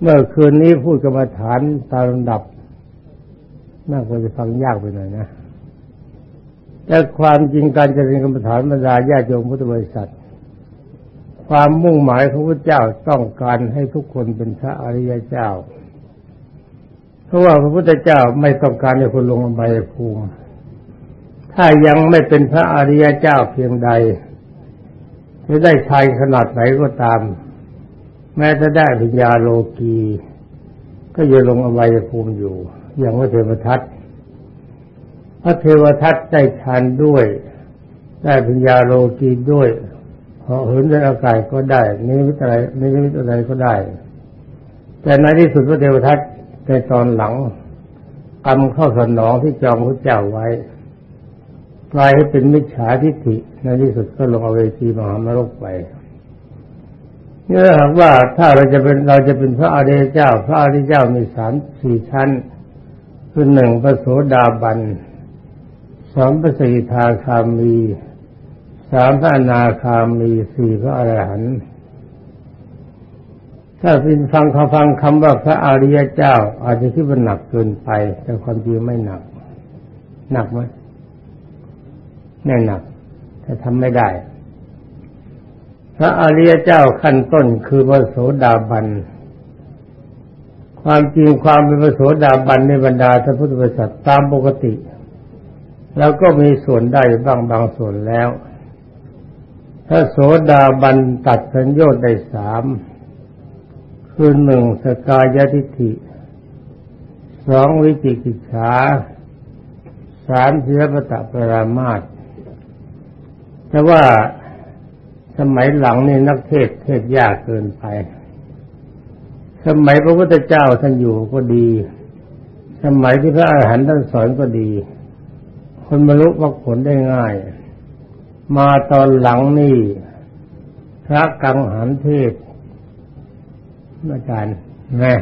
เมื่อคืนนี้พูดกรรมฐานตามลำดับน่าจะฟังยากไปหน่อยนะ แต่ความจริงการจะเรียนกรรมฐานบรรดาญาโยมพุทธบริษัท ความมุ่งหมายของพระเจ้าต้องการให้ทุกคนเป็นพระอริยเจ้า เพราะว่าพระพุทธเจ้าไม่ต้องการให้คนลงอบายภูมิ ถ้ายังไม่เป็นพระอริยเจ้าเพียงใดจะได้ชายขนาดไหนก็ตาม แม้จะได้ปัญญาโลกี ก็ยังลงอบายภูมิอยู่ อย่างพระเทวทัตพระเทวทัตได้ฌานด้วย ได้ปัญญาโลกีด้วยพอเหินในอากาศก็ได้นิมิตอะไรนิมิตอะไรก็ได้ แต่ในที่สุดพระเทวทัตในตอนหลังกรรมเข้าสนองที่จองพระเจ้าไว้กลายให้เป็นมิจฉาทิฏฐิในที่สุดก็ลงเอาเวทีมหานรกไป เนี่หากว่าถ้าเราจะเป็นเราจะเป็นพระอริยเจ้า พระอริยเจ้ามีสามสี่ชั้น คือหนึ่งพระโสดาบันสองพระสกิทาคามีสามพระนาคามีสี่พระอรหันต์ถ้าเป็นฟังคำฟังคำว่าพระอริยเจ้า อาจจะคิดว่าหนักเกินไป แต่ความจริงไม่หนัก หนักไหมแน่หนัก แต่ทำไม่ได้ พระอริยเจ้าขั้นต้นคือพระโสดาบัน ความจริงความเป็นพระโสดาบันในบรรดาท่านพุทธบริษัทตามปกติ แล้วก็มีส่วนได้บ้างบางส่วนแล้วพระโสดาบันตัดสัญญาได้สามคือหนึ่งสกายทิฐิสองวิจิกิจฉาสามเสียปตะปรามาตแต่ว่า สมัยหลังนี่นักเทศเทศยากเกินไป สมัยพระพุทธเจ้าท่านอยู่ก็ดี สมัยที่พระอาหารหันต์ท่านสอนก็ดี คนบรรลุมรรคผลได้ง่าย มาตอนหลังนี่พระกังหันเทศอาจารย์แม่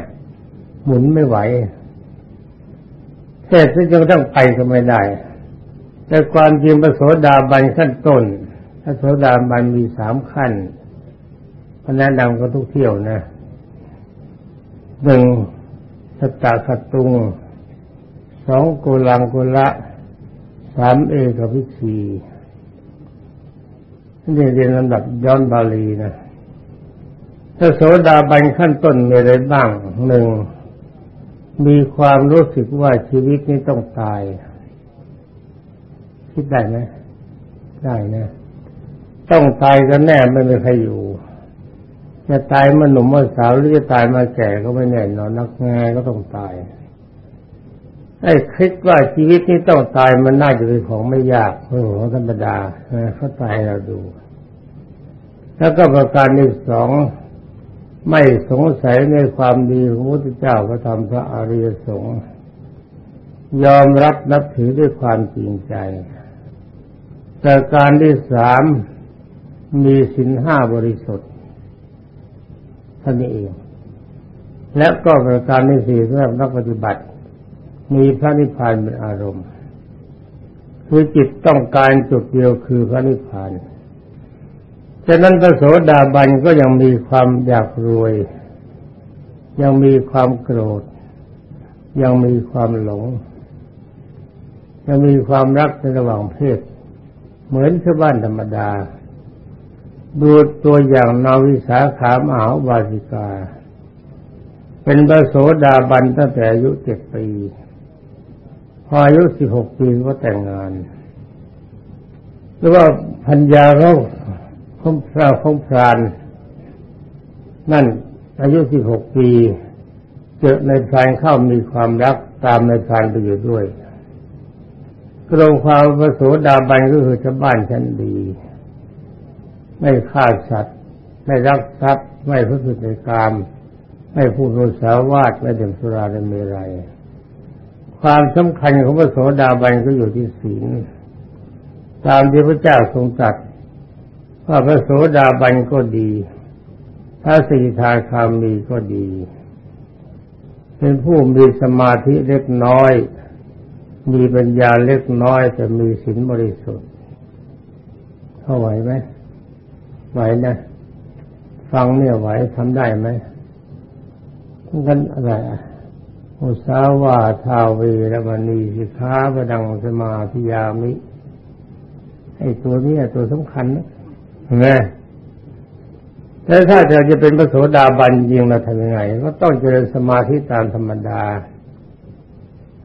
หมุนไม่ไหว เทศจนต้องไปก็ไม่ได้ แต่ความจริงพระโสดาบันขั้นต้น ระโสดาบันมีสามขั้นพระแนะนำก็ทุกเที่ยวนะหนึ่งสตาคตุงสองโกลังโกละสามเอกพิชีนี่เรียนลำดับย้อนบาลีนะถ้าโสดาบันขั้นต้นมีอะไรบ้างหนึ่งมีความรู้สึกว่าชีวิตนี้ต้องตาย คิดได้ไหมได้นะ ต้องตายกันแน่ไม่มีใครอยู่จะตายมาหนุ่มมาสาวหรือจะตายมาแก่ก็ไม่แน่นอนนักงานก็ต้องตายไอ้คิดว่าชีวิตนี้ต้องตายมันน่าจะเป็นของไม่ยากเออของธรรมดาเขาตายเราดู แล้วก็ประการที่สองไม่สงสัยในความดีของพระเจ้าพระธรรมพระอริยสงฆ์ยอมรับนับถือด้วยความจริงใจแต่การที่สาม มีสินห้าบริสุทธิ์ท่านนี้เอง และก็ประการที่สี่สำหรับนักปฏิบัติ มีพระนิพพานเป็นอารมณ์ คือจิตต้องการจุดเดียวคือพระนิพพานฉะนั้นพระโสดาบันก็ยังมีความอยากรวย ยังมีความโกรธ ยังมีความหลง ยังมีความรักในระหว่างเพศ เหมือนชาวบ้านธรรมดา ดูตัวอย่างนาวิสาขามหาวาสิกา เป็นพระโสดาบันตั้งแต่อายุเจ็ดปี พออายุสิบหกปีก็แต่งงาน หรือว่าพัญญาเขาของพระของพราน นั่นอายุสิบหกปี เจอในพรานเข้ามีความรักตามในพรานไปอยู่ด้วยกรงความประโสดาบันก็คือชาวบ้านชั้นดี ไม่ฆ่าสัตว์ ไม่รักทรัพย์ ไม่พูดในกามไม่พูดโนสาวาทไม่ดื่มสุราและเมรัยความสำคัญของพระโสดาบันก็อยู่ที่ศีลตามที่พระเจ้าทรงตรัสว่าพระโสดาบันก็ดีพระสีทาคามีก็ดี เป็นผู้มีสมาธิเล็กน้อย มีปัญญาเล็กน้อยแต่มีศีลบริสุทธิ์เข้าไหวไหม ไหวนะฟังเนี่ยไหวทำได้ไหมกันอะไรอุสาวาทาเวรมณีสิขาบดังสมาธิยามิไอ้ตัวนี้ตัวสำคัญนะเห็นไหมแต่ถ้าเราจะเป็นพระโสดาบันยิงเราทำยังไง ก็ต้องเจริญสมาธิตามธรรมดา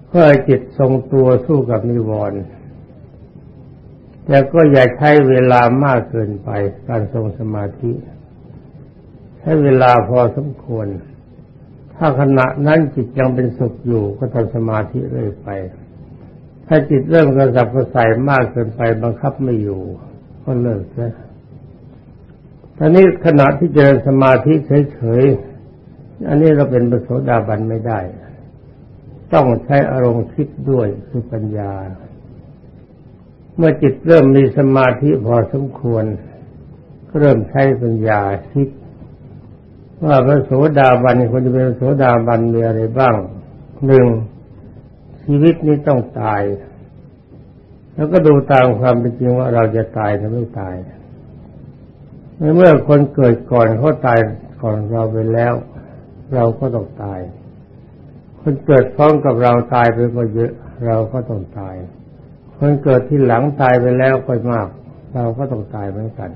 เพื่อจิตทรงตัวสู้กับนิวรณ์ แต่ก็อย่าใช้เวลามากเกินไปการทรงสมาธิ ใช้เวลาพอสมควร ถ้าขณะนั้นจิตยังเป็นสุขอยู่ก็ทำสมาธิเรื่อยไป ถ้าจิตเริ่มกระสับกระส่ายมากเกินไปบังคับไม่อยู่ ก็เลิกซะตอนนี้ขณะที่เจริญสมาธิเฉยๆอันนี้เราเป็นปโสดาบันไม่ได้ ต้องใช้อารมณ์คิดด้วยคือปัญญา เมื่อจิตเริ่มมีสมาธิพอสมควรก็เริ่มใช้ปัญญาคิด ว่าพระโสดาบันคนจะเป็นพระโสดาบันมีอะไรบ้างหนึ่งชีวิตนี้ต้องตาย แล้วก็ดูตามความเป็นจริงว่าเราจะตายหรือไม่ตายเมื่อคนเกิดก่อนเขาตายก่อนเราไปแล้ว เราก็ต้องตาย คนเกิดพร้อมกับเราตายไปก็เยอะ เราก็ต้องตาย คนเกิดที่หลังตายไปแล้วก็มาก เราก็ต้องตายเหมือนกัน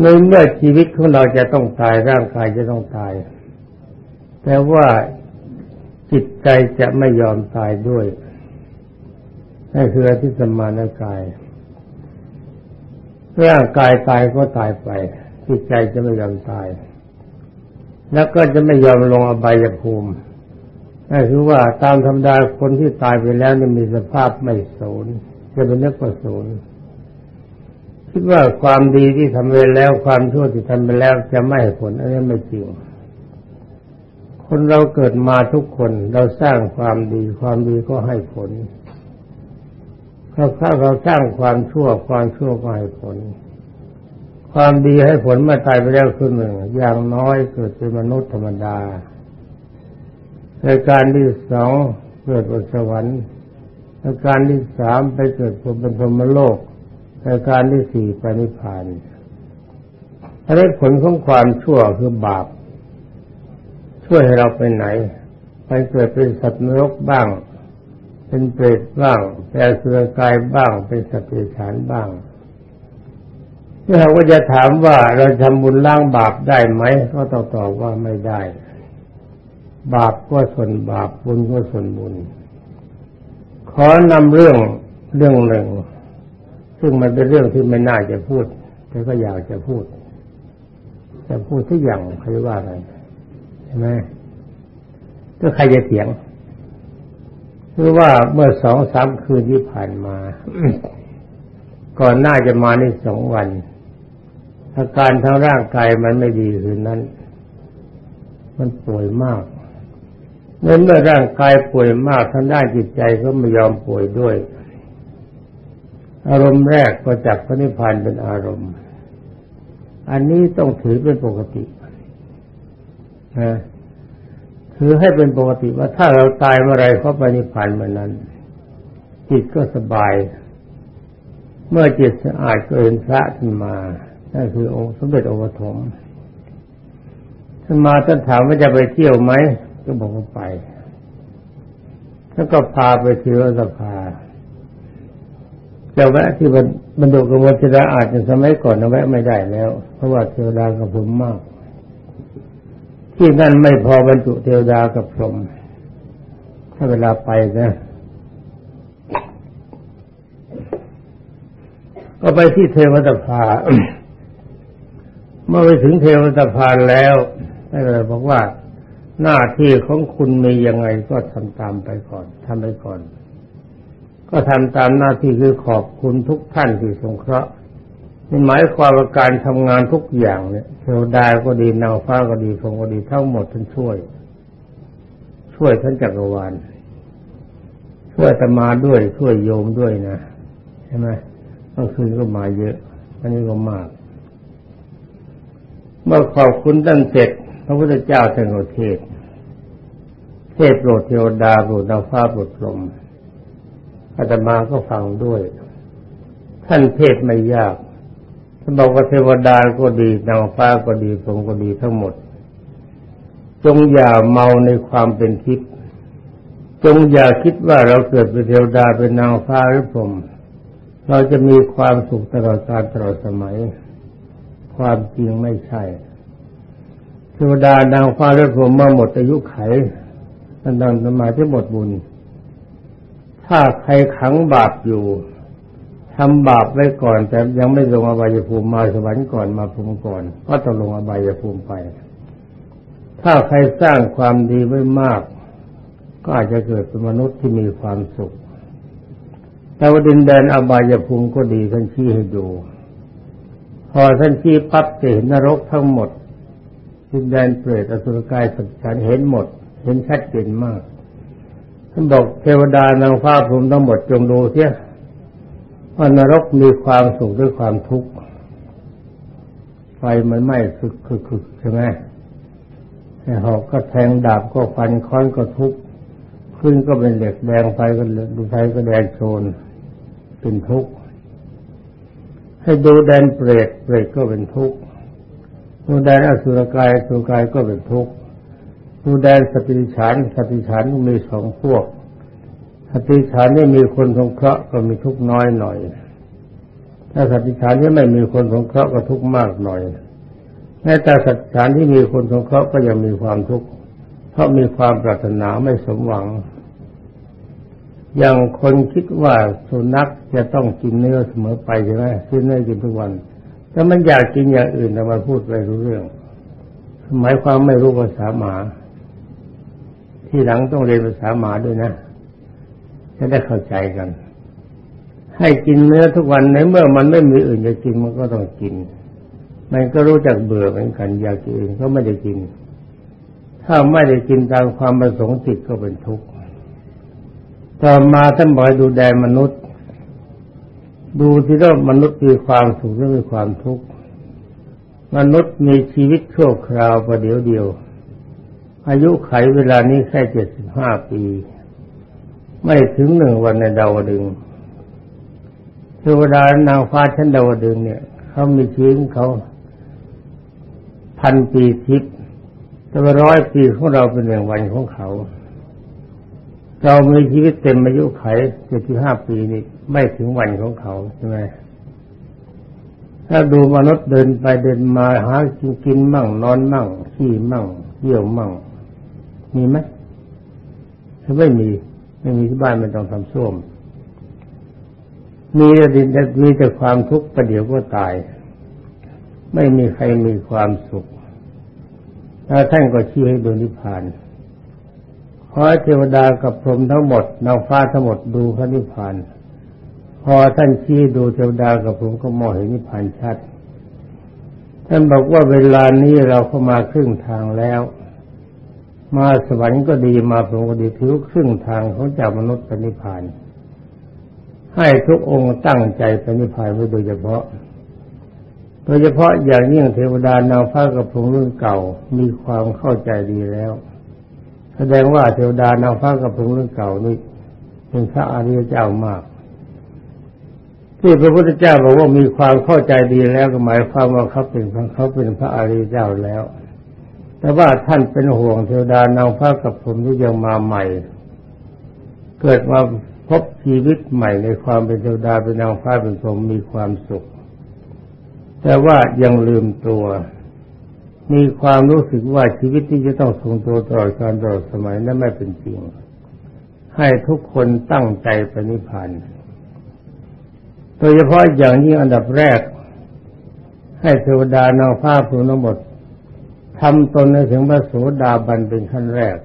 ในเมื่อชีวิตของเราจะต้องตายร่างกายจะต้องตาย แต่ว่าจิตใจจะไม่ยอมตายด้วยนั่นคืออธิสมานกาย ร่างกายตายก็ตายไป จิตใจจะไม่ยอมตาย แล้วก็จะไม่ยอมลงอบายภูมิ นั่นคือว่าตามธรรมดาคนที่ตายไปแล้วนี่มีสภาพไม่สูญจะเป็นนักประสูญคิดว่าความดีที่ทำไปแล้วความชั่วที่ทำไปแล้วจะไม่ผลอันนี้ไม่จริง คนเราเกิดมาทุกคนเราสร้างความดีความดีก็ให้ผลถ้าเราสร้างความชั่วความชั่วก็ให้ผล ความดีให้ผลเมื่อตายไปแล้วคือหนึ่งอย่างน้อยเกิดเป็นมนุษย์ธรรมดา ในการที่สองเกิดบนสวรรค์ในการที่สามไปเกิดเป็นพรหมโลกในการที่สี่ไปนิพพานอันนี้ผลของความชั่วคือบาป ช่วยให้เราไปไหน ไปเกิดเป็นสัตว์นรกบ้าง เป็นเปรตบ้างแปลสุรกายบ้าง เป็นสติฉานบ้างถ้าเราก็จะถามว่าเราทำบุญล้างบาปได้ไหม ก็ต้องตอบว่าไม่ได้ บาปก็ส่วนบาปบุญก็ส่วนบุญ ขอนำเรื่องเรื่องหนึ่ง ซึ่งมันเป็นเรื่องที่ไม่น่าจะพูด แต่ก็อยากจะพูดจะพูดทุกอย่างใครว่าอะไรใช่ไหมก็ใครจะเถียงคือว่าเมื่อสองสามคืนที่ผ่านมา ก่อนหน้าจะมาในสองวัน อาการทางร่างกายมันไม่ดีคืนนั้น มันป่วยมาก เมื่อเมื่อร่างกายป่วยมากทางด้านจิตใจก็ไม่ยอมป่วยด้วย อารมณ์แรกก็จับพระนิพพานเป็นอารมณ์ อันนี้ต้องถือเป็นปกตินะถือให้เป็นปกติว่าถ้าเราตายเมื่อไรเขาไปนิพพานเมื่อนั้น จิตก็สบาย เมื่อจิตสะอาดก็เห็นพระขึ้นมานั่นคือองค์สมเด็จองค์ปฐมท่านมาท่านถามว่าจะไปเที่ยวไหม ก็บอกว่าไปท่านก็พาไปที่รัฐสภาจะแวะที่บรรดุกรมจิระอาจจะสมัยก่อนนะแวะไม่ได้แล้ว เพราะว่าเทวดากับผมมาก ที่นั่นไม่พอบรรจุเทวดากับพรหมถ้าเวลาไปนะก็ไปที่เทวตภา เมื่อไปถึงเทวตภาแล้วได้เลยบอกว่า หน้าที่ของคุณมียังไงก็ทำตามไปก่อนทำไปก่อน ก็ทำตามหน้าที่คือขอบคุณทุกท่านที่สงเคราะห์นี่หมายความว่าการทำงานทุกอย่างเนี่ยเทวดาก็ดีนางฟ้าก็ดีพงก็ดีทั้งหมดท่านช่วย ช่วยท่านจักรวาลช่วยตมาด้วยช่วยโยมด้วยนะใช่ไหมเมื่อคืนก็มาเยอะอันนี้ก็มาก เมื่อขอบคุณท่านเสร็จ พระพุทธเจ้าท่านก็เทศ เทศโปรดเทวดาโปรดนางฟ้าโปรดลมอาตมาก็ฟังด้วย ท่านเทศไม่ยากท่านบอกว่าเทวดาก็ดีนางฟ้าก็ดีพรมก็ดีทั้งหมดจจงอย่าเมาในความเป็นทิพย์จงอย่าคิดว่าเราเกิดเป็นเทวดาเป็นนางฟ้าหรือผมเราจะมีความสุขตลอดกาลตลอดสมัย ความจริงไม่ใช่ เทวดานางฟ้าหรือผมมาหมดอายุไขนั่นดังสมาที่หมดบุญ ถ้าใครขังบาปอยู่ทำบาปไว้ก่อน แต่ยังไม่ลงอบายภูมิมาสวรรค์ก่อนมาภูมิก่อน ก็ต้องลงอบายภูมิไป ถ้าใครสร้างความดีไว้มาก ก็อาจจะเกิดเป็นมนุษย์ที่มีความสุข แต่ว่าดินแดนอบายภูมิก็ดีท่านชี้ให้ดู พอท่านชี้ปั๊บจะเห็นนรกทั้งหมด ดินแดนเปรตอสุรกายสัตว์ฉันเห็นหมด เห็นชัดเจนมากท่านบอกเทวดานางฟ้าภูมิทั้งหมดจงดูเสียว่านรกมีความสุขด้วยความทุกข์ไฟมันไหม้คึกคึกคึกใช่ไหมไอ้หอกก็แทงดาบก็ฟันค้อนก็ทุกข์ขึ้นก็เป็นเหล็กแดงไฟก็ดูไฟก็แดงโชนเป็นทุกข์ให้ดูแดนเปรตเปรตก็เป็นทุกข์ ดูแดนอสุรกายอสุรกายก็เป็นทุกข์ดูแดนสติฉันสติฉันมีสองพวกสติฉานที่มีคนสงเคราะห์ก็มีทุกข์น้อยหน่อย ถ้าสติฉานที่ไม่มีคนสงเคราะห์ก็ทุกข์มากหน่อยแม้แต่สติฉานที่มีคนสงเคราะห์ก็ยังมีความทุกข์เพราะมีความปรารถนาไม่สมหวังอย่างคนคิดว่าสุนัขจะต้องกินเนื้อเสมอไปใช่ไหมกินเนื้อกินทุกวัน แต่มันอยากกินอย่างอื่นแต่มพูดไปรู้เรื่อง หมายความไม่รู้ภาษาหมา ที่หลังต้องเรียนภาษาหมาด้วยนะจะได้เข้าใจกัน ให้กินเนื้อทุกวันในเมื่อมันไม่มีอื่นจะกินมันก็ต้องกิน มันก็รู้จักเบื่อเหมือนกันอยากกินอื่นก็ไม่ได้กิน ถ้าไม่ได้กินตามความประสงค์จิตก็เป็นทุกข์ต่อมาท่านบอกดูแดมนุษย์ ดูที่ว่ามนุษย์มีความสุขหรือมีความทุกข์มนุษย์มีชีวิตชั่วคราวประเดี๋ยวเดียว อายุไขเวลานี้แค่เจ็ดสิบห้าปี ไม่ถึงหนึ่งวันในดาวดึงเทวดานางฟ้าชั้นดาวดึงเนี่ย เขามีชีวิตเขาพันปีทิพย์แต่ว่าร้อยปีของเราเป็นหนึ่งวันของเขา เรามีชีวิตเต็มอายุไขเจ็ดสิบห้าปีนี่ไม่ถึงวันของเขาใช่ไหมถ้าดูมนุษย์เดินไปเดินมาหากินกินมั่ง นอนมั่งขี้มั่งเยี่ยวมั่ง มีไหมถ้าไม่มี ไม่มีที่บ้านไม่ต้องทำส้วมมีแต่ดินมีแต่ความทุกข์ประเดี๋ยวก็ตาย ไม่มีใครมีความสุขแล้วท่านก็ชี้ให้ดูนิพพาน ขอเทวดากับพรหมทั้งหมดนางฟ้าทั้งหมดดูพระนิพพานพอท่านชี้ดูเทวดากับพรหมก็มองเห็นนิพพานชัด ท่านบอกว่าเวลานี้เราเข้ามาครึ่งทางแล้ว มาสวรรค์ก็ดีมาพรหมก็ดีถือครึ่งทางของจากมนุษย์ปณิพาน ให้ทุกองค์ตั้งใจปณิพานไว้โดยเฉพาะ โดยเฉพาะอย่างยิ่งเทวดานางฟ้ากับพรหมรุ่นเก่ามีความเข้าใจดีแล้ว แสดงว่าเทวดานางฟ้ากับพรหมรุ่นเก่านี่เป็นพระอริยเจ้ามาก ที่พระพุทธเจ้าบอกว่ามีความเข้าใจดีแล้วก็หมายความว่าเขาเป็นเขาเป็นพระอริยเจ้าแล้ว แต่ว่าท่านเป็นห่วงเทวดานางฟ้ากับผมที่ยังมาใหม่ เกิดมาพบชีวิตใหม่ในความเป็นเทวดาเป็นนางฟ้าเป็นผมมีความสุข แต่ว่ายังลืมตัว มีความรู้สึกว่าชีวิตที่จะต้องทรงตัวตลอดการตลอดสมัยนั้นไม่เป็นจริง ให้ทุกคนตั้งใจปณิพันธ์โดยเฉพาะอย่างนี้อันดับแรก ให้เทวดานางฟ้าผู้ทั้งหมดทำตนให้ถึงพระโสดาบันเป็นขั้นแรก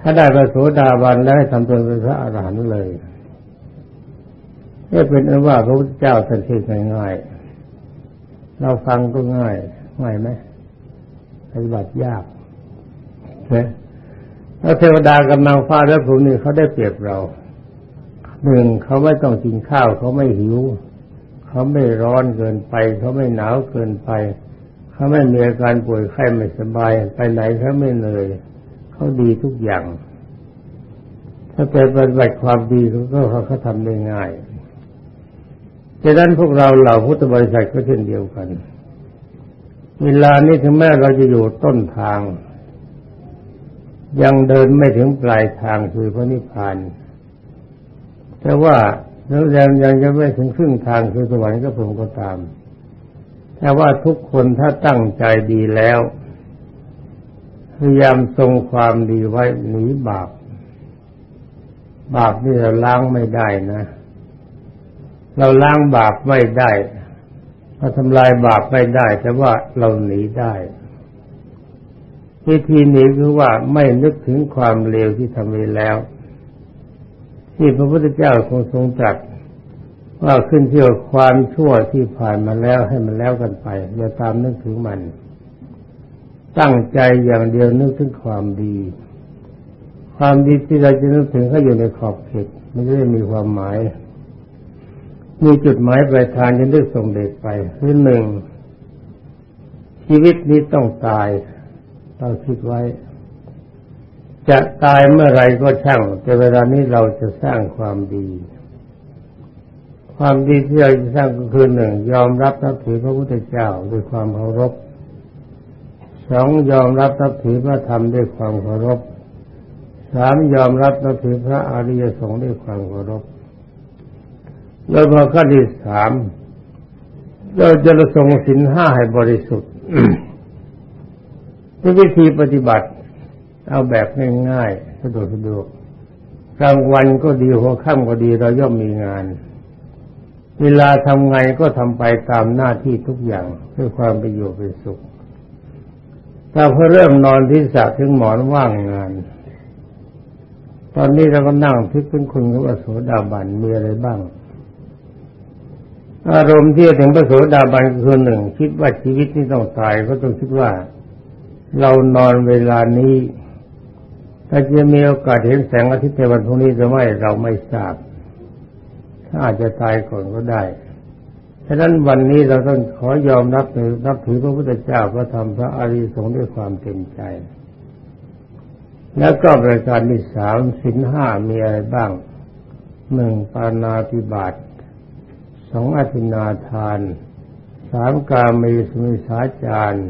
ถ้าได้พระโสดาบันแล้วให้ทำตนเป็นพระอรหันต์เลยนี่เป็นอนว่าพระพุทธเจ้าท่านเทศง่ายๆ เราฟังก็ง่ายง่ายไหมปฏิบัติยากเช่แล้วเทวดากับนางฟ้าและภูมิเขาได้เปรียบเราหนึ่งเขาไม่ต้องกินข้าวเขาไม่หิว เขาไม่ร้อนเกินไป เขาไม่หนาวเกินไป เขาไม่มีอาการป่วยไข้ไม่สบาย ไปไหนเขาไม่เหนื่อยเขาดีทุกอย่าง ถ้าเป็นปฏิบัติความดีเขาก็เขาทำได้ง่าย ดังนั้นพวกเราเหล่าพุทธบริษัทก็เช่นเดียวกัน เวลานี้ถึงแม้เราจะอยู่ต้นทาง ยังเดินไม่ถึงปลายทางคือพระนิพพานแต่ว่าเรายังยังจะไม่ถึงครึ่งทางคือสวรรค์ก็ผมก็ตาม แต่ว่าทุกคนถ้าตั้งใจดีแล้วพยายามทรงความดีไว้หนีบาปบาปนี่เราล้างไม่ได้นะ เราล้างบาปไม่ได้เราทำลายบาปไม่ได้ แต่ว่าเราหนีได้ วิธีหนีคือว่าไม่นึกถึงความเลวที่ทำไปแล้ว ที่พระพุทธเจ้าทรงทรงตรัสว่าขึ้นเชื่อความชั่วที่ผ่านมาแล้วให้มันแล้วกันไปอย่าตามนึกถึงมัน ตั้งใจอย่างเดียวนึกถึงความดี ความดีที่เราจะนึกถึงก็อยู่ในขอบเขตไม่ได้มีความหมาย มีจุดหมายปลายทางจะได้ส่งเด็กไปคือหนึ่งชีวิตนี้ต้องตายเราคิดไว้ จะตายเมื่อไรก็ช่าง แต่เวลานี้เราจะสร้างความดี ความดีที่เราจะสร้างก็คือหนึ่งยอมรับนับถือพระพุทธเจ้าด้วยความเคารพสองยอมรับนับถือพระธรรมด้วยความเคารพสามยอมรับนับถือพระอริยสงฆ์ด้วยความเคารพ แล้วพอขั้นที่สามเราจะระทรงสินห้าให้บริสุทธิ์วิธีปฏิบัติ เอาแบบง่ายๆสะดวกสะดวกกลางวันก็ดีหัวค่ำก็ดีเราย่อมมีงาน เวลาทำไงก็ทำไปตามหน้าที่ทุกอย่างเพื่อความประโยชน์เป็นสุขถ้าพอเริ่มนอนที่สะถึงหมอนว่างงาน ตอนนี้เราก็นั่งพิจเป็นคุณกับโสดาบันมีอะไรบ้าง อารมณ์ที่ถึงพระโสดาบันคือหนึ่ง คิดว่าชีวิตนี้ต้องตายก็ต้องคิดว่า เรานอนเวลานี้ถ้าจะมีโอกาสเห็นแสงอาทิตย์ในวันพรุ่งนี้จะไม่เราไม่ทราบ ถ้าอาจจะตายก่อนก็ได้ฉะนั้นวันนี้เราต้องขอยอมรับในนับถือพระพุทธเจ้าพระธรรมพระอริยสงฆ์ด้วยความเต็มใจ แล้วก็บริการที่สามสินห้ามีอะไรบ้างหนึ่งปานาติบาต สองอธินาทานสามกามีสมิสาจาร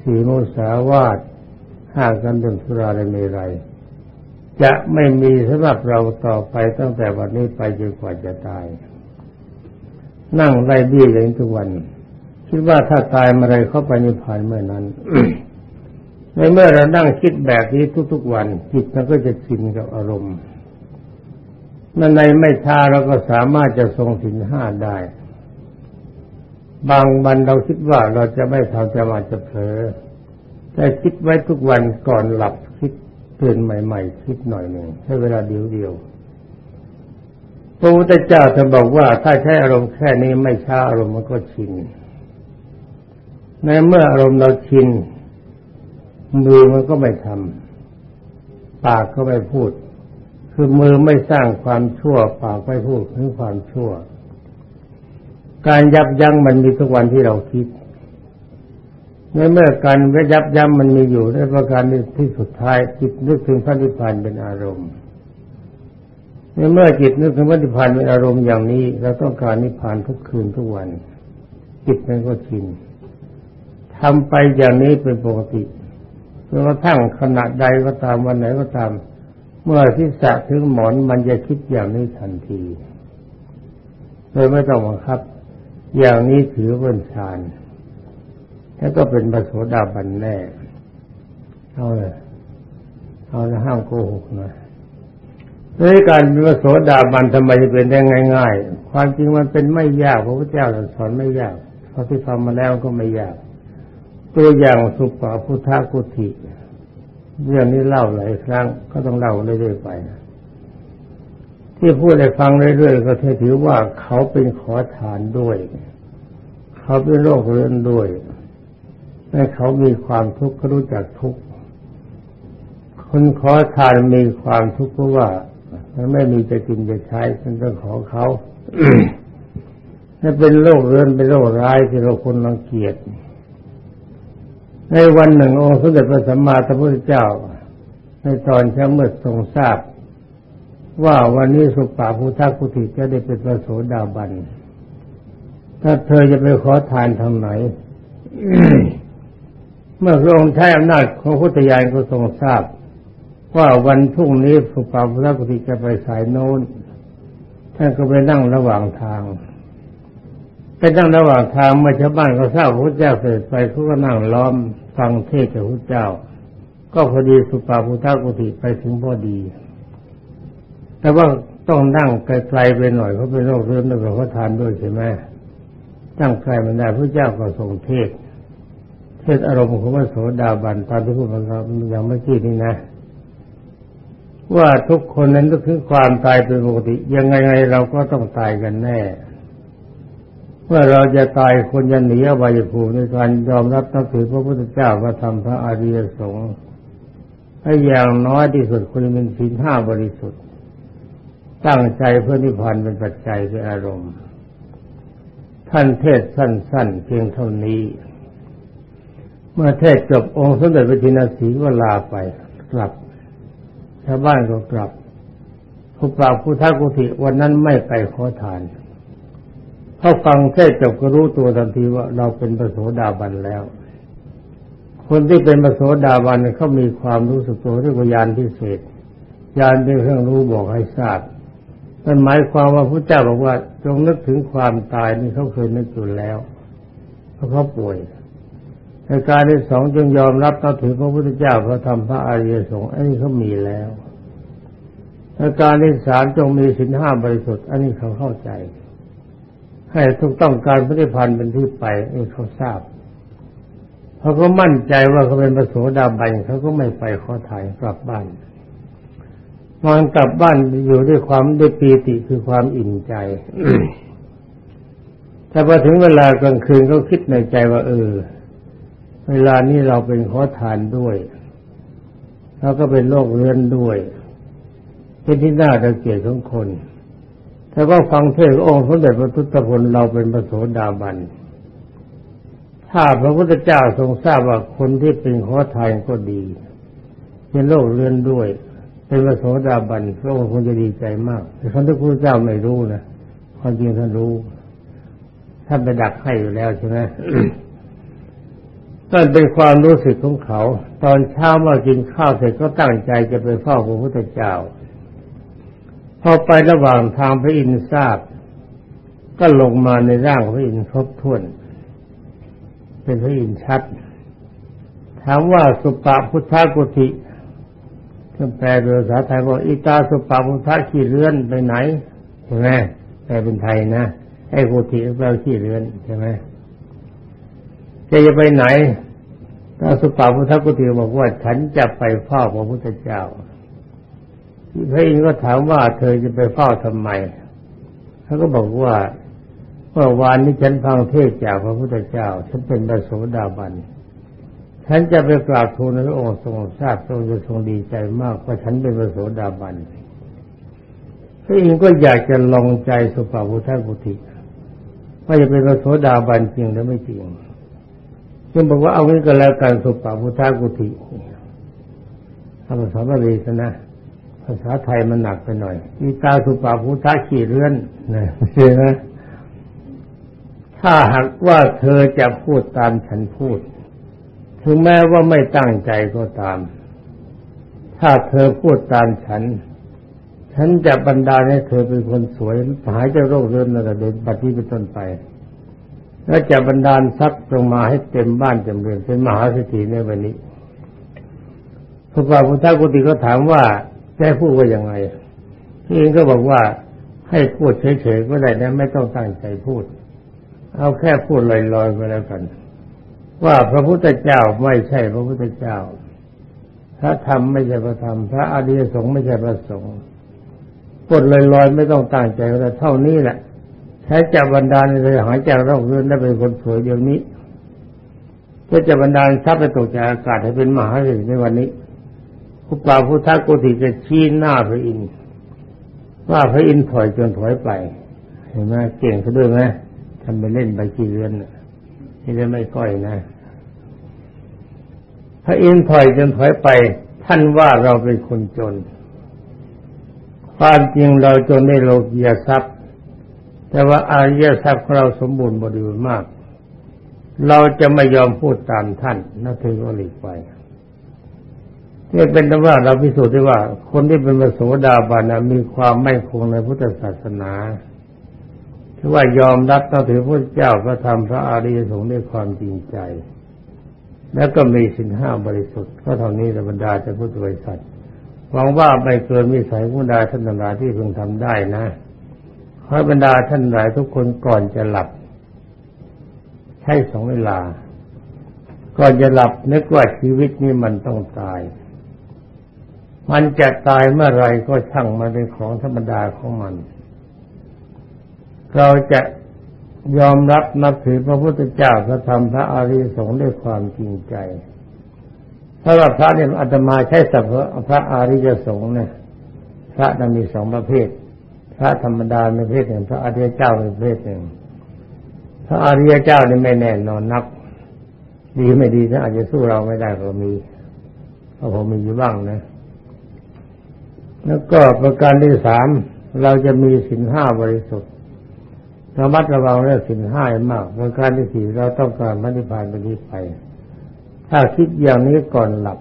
สี่มุสาวาทห้ากันดื่มสุราในเมรัยจะไม่มีสำหรับเราต่อไปตั้งแต่วันนี้ไปจนกว่าจะตาย นั่งไล่เบี้ยอย่างทุกวัน คิดว่าถ้าตายเมาไรเข้าไปนิพพานเมื่อนั้นในเมื่อเรานั่งคิดแบบนี้ทุกๆวันจิตมันก็จะชินกับอารมณ์ นั่นในไม่ช้าเราก็สามารถจะทรงสินห้าได้ บางวันเราคิดว่าเราจะไม่ทำจะมาจะเผลอแต่คิดไว้ทุกวันก่อนหลับคิดเตือนใหม่ ๆ คิดหน่อยหนึ่งใช้เวลาเดียวเดียวพระพุทธเจ้าท่านบอกว่าถ้าใช้อารมณ์แค่นี้ไม่ช้าอารมณ์มันก็ชิน ในเมื่ออารมณ์เราชินมือมันก็ไม่ทำปากก็ไม่พูด คือมือไม่สร้างความชั่วปากไม่พูดถึงความชั่ว การยับยั้งมันมีทุกวันที่เราคิดในเมื่อการยับยั้งมันมีอยู่ในประการที่สุดท้ายจิตนึกถึงพระนิพพานเป็นอารมณ์ในเมื่อจิตนึกถึงพระนิพพานเป็นอารมณ์อย่างนี้เราต้องการนิพพานทุกคืนทุกวัน จิตมันก็ชินทำไปอย่างนี้เป็นปกติจนกระทั่งขณะใดก็ตามวันไหนก็ตาม เมื่อทิศะถึงหมอนมันจะคิดอย่างนี้ทันที โดยไม่ต้องบังคับ อย่างนี้ถือเป็นฌานแล้วก็เป็นปโสดาบันแน่เอาเลยเอาละห้ามโกหกนะในการเป็นปโสดาบันทำไมจะเป็นได้ง่าย ๆ ความจริงมันเป็นไม่ยากพระพุทธเจ้าสอนไม่ยากเพราะที่ทำมาแล้วก็ไม่ยาก ตัวอย่างสุปาพุทธกุฏิ เรื่องนี้เล่าหลายครั้งก็ต้องเล่าเรื่อยๆไป ที่พูดให้ฟังเรื่อยๆก็ถือว่าเขาเป็นขอทานด้วย เขาเป็นโรคเรื้อนด้วยให้เขามีความทุกข์ก็รู้จักทุกข์คนขอทานมีความทุกข์เพราะว่า มันไม่มีจะกินจะใช้ฉันต้องขอเขาถ้าเป็นโรคเรื้อนเป็นโรคร้ายที่เราคนรังเกียจ ในวันหนึ่งองค์สมเด็จพระสัมมาสัมพุทธเจ้า ในตอนเช้าเมื่อทรงทราบ ว่าวันนี้สุปาภูทักุติจะได้เป็นพระโสดาบัน ถ้าเธอจะไปขอทานทางไหน เมื่อพระองค์ใช้อำนาจของพุทธญาณก็ทรงทราบ ว่าวันพรุ่งนี้สุปาพระกุฏิจะไปสายโน้นท่านก็ไปนั่งระหว่างทาง ไปนั่งระหว่างทางเมื่อชาวบ้านเขาทราบพระเจ้าเสด็จไปเขาก็นั่งล้อมฟังเทศจากพระเจ้า ก็พอดีสุปาพุทธกุฏิไปถึงพอดี แต่ว่าต้องนั่งไกลๆไปหน่อยเขาเป็นโรคเรื้อนแล้วก็ทานด้วยใช่ไหมตั้งใกลมันได้พระเจ้าก็ทรงเทศ เทศอารมณ์ของพระโสดาบันตามที่พูดมาอย่างเมื่อกี้นี้นะ ว่าทุกคนนั้นต้องถึงความตายเป็นปกติ ยังไงไงเราก็ต้องตายกันแน่ เมื่อเราจะตายคนยันหนีอบายภูมิในการยอมรับนับถือพระพุทธเจ้าพระธรรมพระอริยสงฆ์ให้อย่างน้อยที่สุดคุณเป็นศีลห้าบริสุทธิ์ ตั้งใจเพื่อนิพพานเป็นปัจจัยเป็นอารมณ์ ท่านเทศสั้นๆ เพียงเท่านี้ เมื่อเทศจบองค์สมเด็จพระจินสีก็ลาไปกลับชาวบ้านก็กลับผู้ปราบผู้ทักกุฏิวันนั้นไม่ไปขอทาน พอฟังแค่จบก็รู้ตัวทันทีว่าเราเป็นปโสดาบันแล้ว คนที่เป็นปโสดาบันเขามีความรู้สึกตัวเรียกว่ายานพิเศษยานเป็นเครื่องรู้บอกให้ทราบนั่นหมายความว่าพระเจ้าบอกว่าจงนึกถึงความตายนี่เขาเคยนึกอยู่แล้วเพราะเขาป่วยในการที่สองจงยอมรับนับถือพระพุทธเจ้าพระธรรมพระอริยสงฆ์อันนี้เขามีแล้วในการที่สามจงมีสินห้าบริสุทธิ์อันนี้เขาเข้าใจ ให้ทุกต้องการพระนิพพานเป็นที่ไปเขาทราบเขาก็มั่นใจว่าเขาเป็นพระโสดาบันเขาก็ไม่ไปขอถ่ายกลับบ้านนอนกลับบ้านอยู่ด้วยความด้วยปีติคือความอิ่มใจแต่พอถึงเวลากลางคืนเขาคิดในใจว่าเออ เวลานี้เราเป็นขอทานด้วย แล้วก็เป็นโรคเรื้อนด้วย เป็นที่น่าตะเกียดของคน แต่ว่าฟังเทศองค์สมเด็จพระพุทธพลเราเป็นพระโสดาบัน ถ้าพระพุทธเจ้าทรงทราบว่าคนที่เป็นขอทานก็ดีเป็นโลกเรือนด้วย เป็นพระโสดาบันพระองค์คงจะดีใจมาก แต่ท่านที่พระเจ้าไม่รู้นะความจริงท่านรู้ท่านไปดักให้อยู่แล้วใช่ไหมนั่นเป็นความรู้สึกของเขา ตอนเช้ามากินข้าวเสร็จก็ตั้งใจจะไปเฝ้าพระพุทธเจ้า พอไประหว่างทางพระอินทร์ทราบ ก็ลงมาในร่างพระอินทร์ครบถ้วน เป็นพระอินทร์ชัด ถามว่าสุปาพุทธกุติท่านแปลโดยภาษาไทยว่าอิตาสุปาพุทธขี่เรือนไปไหนใช่ไหมแปลเป็นไทยนะไอ้กุติแปลขี่เรือนใช่ไหมจะจะไปไหนถ้าสุปาพุทธกุติบอกว่าฉันจะไปเฝ้าพระพุทธเจ้า พระอินทร์ก็ถามว่าเธอจะไปเฝ้าทำไมเขาก็บอกว่าเมื่อวานนี้ฉันฟังเทศจากพระพุทธเจ้า ฉันเป็นพระโสดาบันฉันจะไปกราบทูลพระองค์ทรงทราบทรงจะทรงดีใจมากว่าะฉันเป็นพระโสดาบันพระอินทร์ก็อยากจะลองใจสุภาพุทธกุติว่าจะเป็นพระโสดาบันจริงหรือไม่จริงจึงบอกว่าเอางี้ก็แล้วกันสุภาพุทธกุติทำภาษาบาลีนะาษาไทยมันหนักไปหน่อยมีตาสุปาพุทธขี่เรือนนะใช่ไหมถ้าหากว่าเธอจะพูดตามฉันพูด ถึงแม้ว่าไม่ตั้งใจก็ตาม ถ้าเธอพูดตามฉัน ฉันจะบรรดาให้เธอเป็นคนสวยหายจากโรคเรื้อนระดับบัดนี้เป็นต้นไป แล้วจะบรรดาลทรัพย์ลงมาให้เต็มบ้านเต็มเรือนเป็นมหาเศรษฐีในวันนี้พระบาพุทธกุติก็ถามว่า จะพูดว่ายังไงพี่เองก็บอกว่าให้พูดเฉยๆก็ได้นะไม่ต้องตั้งใจพูด เอาแค่พูดลอยๆไปแล้วกัน ว่าพระพุทธเจ้าไม่ใช่พระพุทธเจ้า พระธรรมไม่ใช่พระธรรม พระอริยสงฆ์ไม่ใช่พระสงฆ์พูดลอยๆไม่ต้องตั้งใจก็ได้เท่านี้แหละใช้จับบรรดาในเลยหายจากโรคเรื้อนได้เป็นคนสวยเดี๋ยวนี้เพื่อจะบรรดาทรัพย์ไปตกจากอากาศให้เป็นมหาเศรษฐีในวันนี้ ผู้ป่าพุทธโกติจะชี้หน้าพระอินทร์ว่าพระอินทร์ถอยจนถอยไป เห็นไหมเก่งเขาด้วยไหมทำไปเล่นไปกี่เรือนนี่จะไม่ก้อยนะ พระอินทร์ถอยจนถอยไป ท่านว่าเราเป็นคนจน ความจริงเราจนได้โลกียทรัพย์ แต่ว่าอาริยทรัพย์ของเราสมบูรณ์บริบูรณ์มาก เราจะไม่ยอมพูดตามท่านนักเทก็หลีกไป นี่เป็นว่าเราพิสูจน์ได้ว่า คนที่เป็นพระโสดาบันะมีความไม่คงในพุทธศาสนาคือว่ายอมรับต้อถือพระเจ้าพระธรรมพระอริยสงฆ์ด้วยความจริงใจ แล้วก็มีสินห้าบริสุทธิ์ก็เท่านี้ธรรมดาจะพุทธบริษัทหวังว่าไม่เกินวิสัยพุทธาท่านทั้งหลายที่พึงทำได้นะขอบรรดาท่านหลายทุกคนก่อนจะหลับ ใช้สองเวลา ก่อนจะหลับนึกว่าชีวิตนี้มันต้องตาย มันจะตายเมื่อไรก็ช่างมันเป็นของธรรมดาของมัน เราจะยอมรับนับถือพระพุทธเจ้าพระธรรมพระอริยสงฆ์ด้วยความจริงใจเพราะว่าพระเนี่ยอาตมาใช้สัพพะพระอริยสงฆ์เนี่ยพระนั้นมีสองประเภท พระธรรมดาเป็นประเภทหนึ่ง พระอริยเจ้าเป็นประเภทหนึ่ง พระอริยเจ้านี่ไม่แน่นอนนัก ดีไม่ดีถ้าอาจจะสู้เราไม่ได้ก็มีก็ผมมีอยู่บ้างนะ แล้วก็ประการที่สามเราจะมีสินห้าบริสุทธิ์ระมัดระวังเรื่องสินห้ามากประการที่สี่เราต้องการมันิพานเป็นที่ไป ถ้าคิดอย่างนี้ก่อนหลับ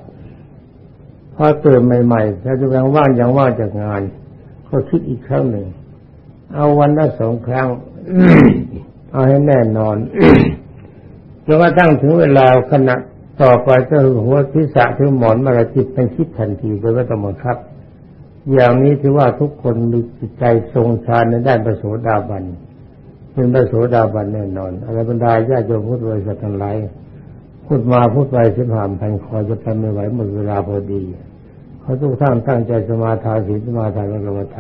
พอตื่นใหม่ๆถ้าจะยังว่างยังว่างจากงาน ก็คิดอีกครั้งหนึ่ง เอาวันละสองครั้ง เอาให้แน่นอนจนกระทั่งถึงเวลาขณะต่อไปจะหัวทิศะถึงหมอนมาจิตเป็นคิดทันทีโดยไม่ต้องบังคับ อย่างนี้ถือว่าทุกคนมีจิตใจทรงฌานในด้านประโสดาบันเป็นประโสดาบันแน่นอนอะไรบรรดาญาโยมพุทธบริษัททั้งหลายพูดมาพูดไปสิบหามพันคอจะไปไม่ไหวหมดเวลาพอดีเขาทุกท่านตั้งใจสมาทานศีลสมาทานกรรมฐาน